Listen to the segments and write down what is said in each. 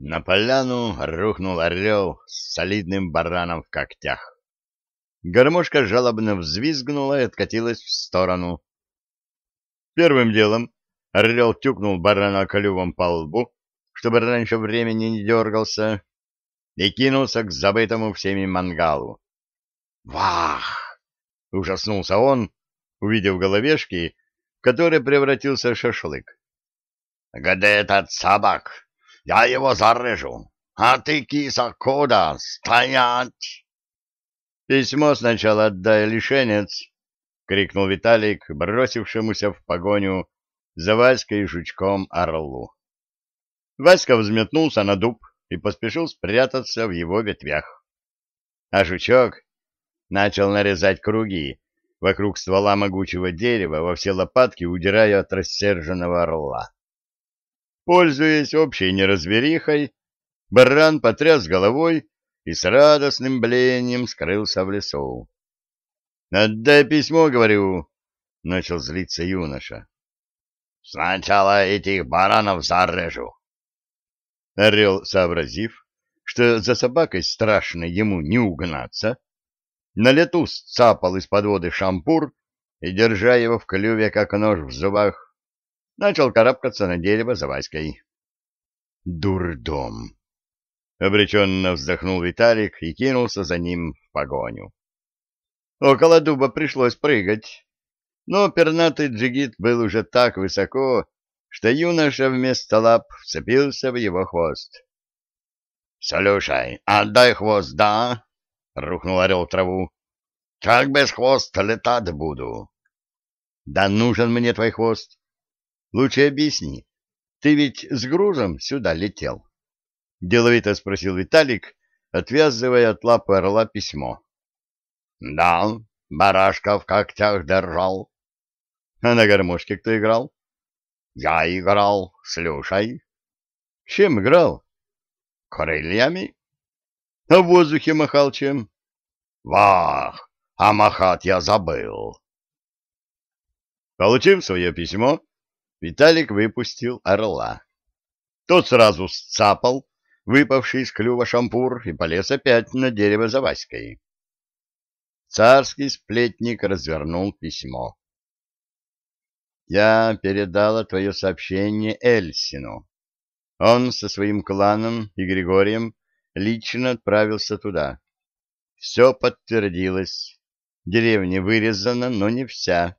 На поляну рухнул орел с солидным бараном в когтях. Гармошка жалобно взвизгнула и откатилась в сторону. Первым делом орел тюкнул барана клювом по лбу, чтобы раньше времени не дергался, и кинулся к забытому всеми мангалу. «Вах!» — ужаснулся он, увидев головешки, в которые превратился шашлык. «Где этот собак? Я его зарежу! А ты, киса, куда? Стоять!» «Письмо сначала отдай, лишенец!» — крикнул Виталик, бросившемуся в погоню за Васькой и жучком орлу. Васька взметнулся на дуб и поспешил спрятаться в его ветвях. А жучок начал нарезать круги вокруг ствола могучего дерева во все лопатки, удирая от рассерженного орла. Пользуясь общей неразберихой, баран потряс головой и с радостным блением скрылся в лесу. — Отдай письмо, говорю, — начал злиться юноша. — Сначала этих баранов зарежу. Орел, сообразив, что за собакой страшно ему не угнаться, на лету сцапал из-под воды шампур и, держа его в клюве, как нож в зубах, начал карабкаться на дерево за Васькой. «Дурдом!» — обреченно вздохнул Виталик и кинулся за ним в погоню. Около дуба пришлось прыгать, но пернатый джигит был уже так высоко, что юноша вместо лап вцепился в его хвост. — Слушай, отдай хвост, да? — рухнул орел траву. — Как без хвоста летать буду? — Да нужен мне твой хвост. Лучше объясни, ты ведь с грузом сюда летел? — деловито спросил Виталик, отвязывая от лапы орла письмо. — Да, барашка в когтях держал. — А на гармошке кто играл? — Я играл, слушай. — Чем играл? — Крыльями. — А в воздухе махал чем? — Вах, а махать я забыл. Получив свое письмо, Виталик выпустил орла. Тот сразу сцапал выпавший из клюва шампур и полез опять на дерево за Васькой. Царский сплетник развернул письмо. «Я передала твое сообщение Эльсину. Он со своим кланом и Григорием лично отправился туда. Все подтвердилось. Деревня вырезана, но не вся.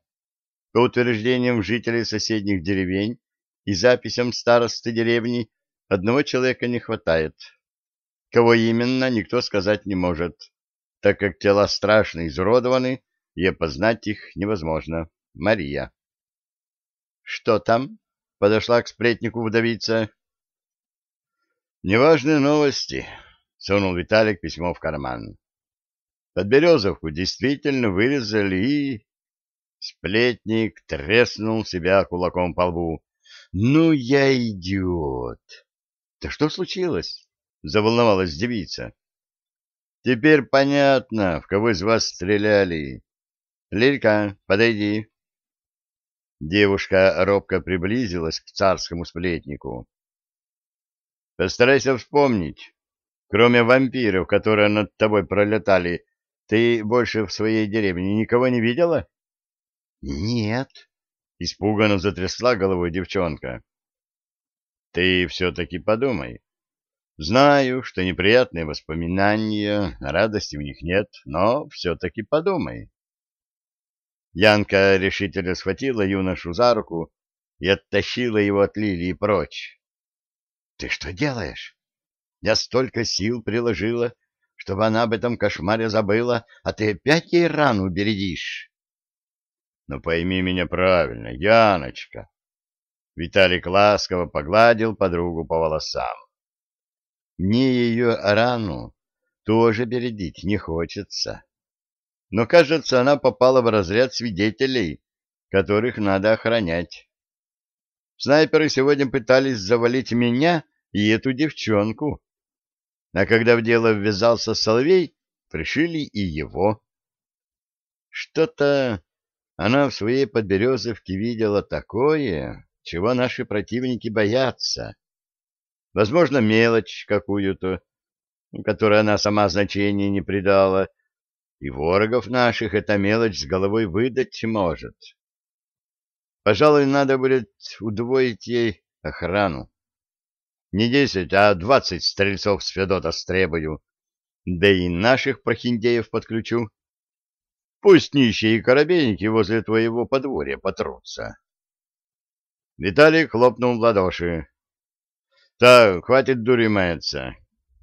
По утверждениям жителей соседних деревень и записям старосты деревни, одного человека не хватает. Кого именно, никто сказать не может, так как тела страшно изуродованы, и опознать их невозможно. Мария. — Что там? — подошла к сплетнику вдовица. — Неважные новости, — сунул Виталик письмо в карман. Подберезовку действительно вырезали и... Сплетник треснул себя кулаком по лбу. «Ну я идиот!» «Да что случилось?» — заволновалась девица. «Теперь понятно, в кого из вас стреляли. Лилька, подойди». Девушка робко приблизилась к царскому сплетнику. «Постарайся вспомнить. Кроме вампиров, которые над тобой пролетали, ты больше в своей деревне никого не видела?» «Нет», — испуганно затрясла головой девчонка. «Ты все-таки подумай. Знаю, что неприятные воспоминания, радости в них нет, но все-таки подумай». Янка решительно схватила юношу за руку и оттащила его от лилии прочь. — Ты что делаешь? Я столько сил приложила, чтобы она об этом кошмаре забыла, а ты опять ей рану бередишь. Но пойми меня правильно, Яночка. Виталик ласково погладил подругу по волосам. Мне ее рану тоже бередить не хочется. Но, кажется, она попала в разряд свидетелей, которых надо охранять. Снайперы сегодня пытались завалить меня и эту девчонку. А когда в дело ввязался Соловей, пришили и его. Что-то она в своей подберезовке видела такое, чего наши противники боятся. возможно, мелочь какую-то, которой она сама значения не придала, и ворогов наших эта мелочь с головой выдать может. Пожалуй, надо будет удвоить ей охрану. Не десять, а двадцать стрельцов с Федота стребую, да и наших прохиндеев подключу. Пусть нищие и корабейники возле твоего подворья потрутся. Виталий хлопнул в ладоши. — Так, хватит дури маяться.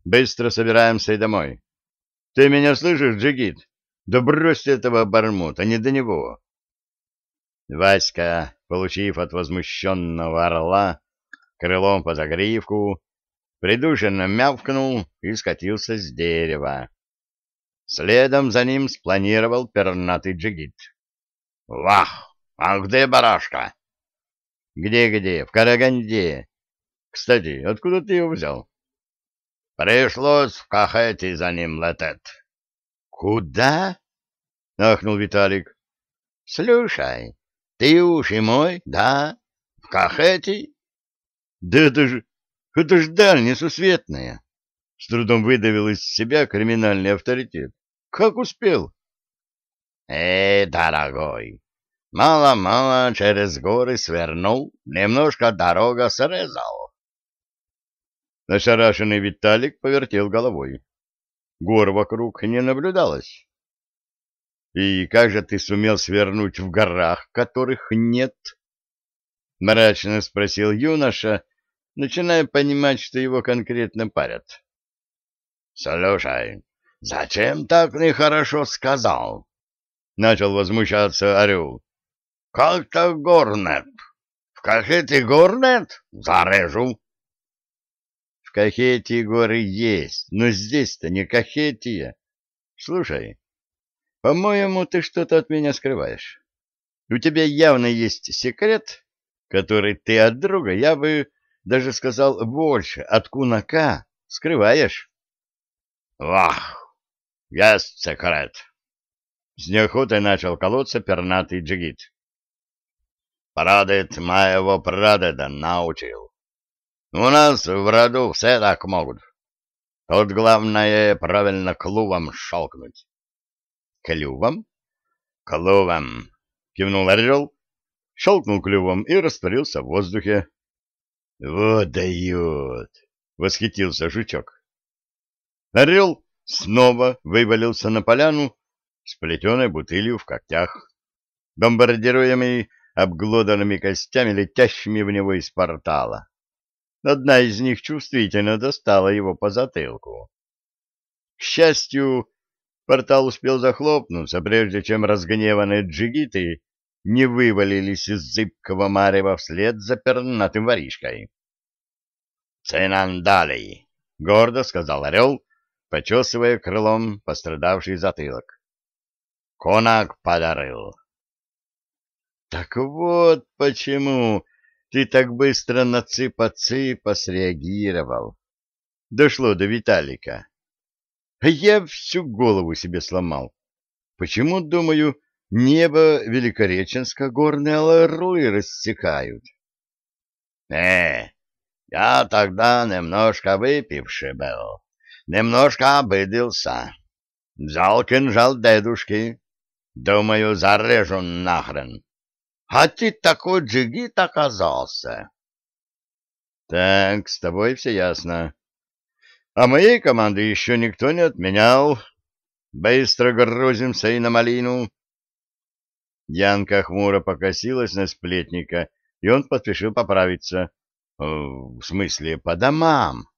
Быстро собираемся и домой. Ты меня слышишь, Джигит? Да брось этого бармута, не до него. Васька, получив от возмущенного орла крылом по загривку, придушенно мявкнул и скатился с дерева. Следом за ним спланировал пернатый джигит. — Вах! А где барашка? «Где-где? В Караганде. Кстати, откуда ты его взял?» «Пришлось в Кахете за ним лететь». «Куда?» — ахнул Виталик. «Слушай, ты уж и мой, да? В Кахете?» «Да это же... это ж даль несусветная!» С трудом выдавил из себя криминальный авторитет. «Как успел?» «Э, дорогой, Мало-мало через горы свернул, немножко дорога срезал. Ошарашенный Виталик повертел головой. Гор вокруг не наблюдалось. И как же ты сумел свернуть в горах, которых нет? Мрачно спросил юноша, начиная понимать, что его конкретно парят. Слушай, зачем так нехорошо сказал? Начал возмущаться Орел. Как так горнет? В Кахете горнет? Зарежу. В Кахете горы есть, но здесь-то не Кахетия. Слушай, по-моему, ты что-то от меня скрываешь. У тебя явно есть секрет, который ты от друга, я бы даже сказал больше, от кунака скрываешь. Вах, есть секрет. С неохотой начал колоться пернатый джигит. Прадед моего прадеда научил. У нас в роду все так могут. Тут главное правильно клювом щелкнуть. Клювом? Клювом, кивнул орел, щелкнул клювом и растворился в воздухе. Вот дает! Восхитился жучок. Орел снова вывалился на поляну с плетеной бутылью в когтях. Бомбардируемый обглоданными костями, летящими в него из портала. Одна из них чувствительно достала его по затылку. К счастью, портал успел захлопнуться, прежде чем разгневанные джигиты не вывалились из зыбкого марева вслед за пернатым воришкой. «Цинандалий!» — гордо сказал орел, почесывая крылом пострадавший затылок. «Конак подарил!» Так вот почему ты так быстро на цыпа-цыпа среагировал. Дошло до Виталика. А я всю голову себе сломал. Почему, думаю, небо Великореченска горные орлы рассекают? Э, я тогда немножко выпивший был, немножко обыдился. Взял кинжал дедушки. Думаю, зарежу нахрен. А ты такой джигит оказался. Так, с тобой все ясно. А моей команды еще никто не отменял. Быстро грузимся и на малину. Янка хмуро покосилась на сплетника, и он поспешил поправиться. В смысле, по домам.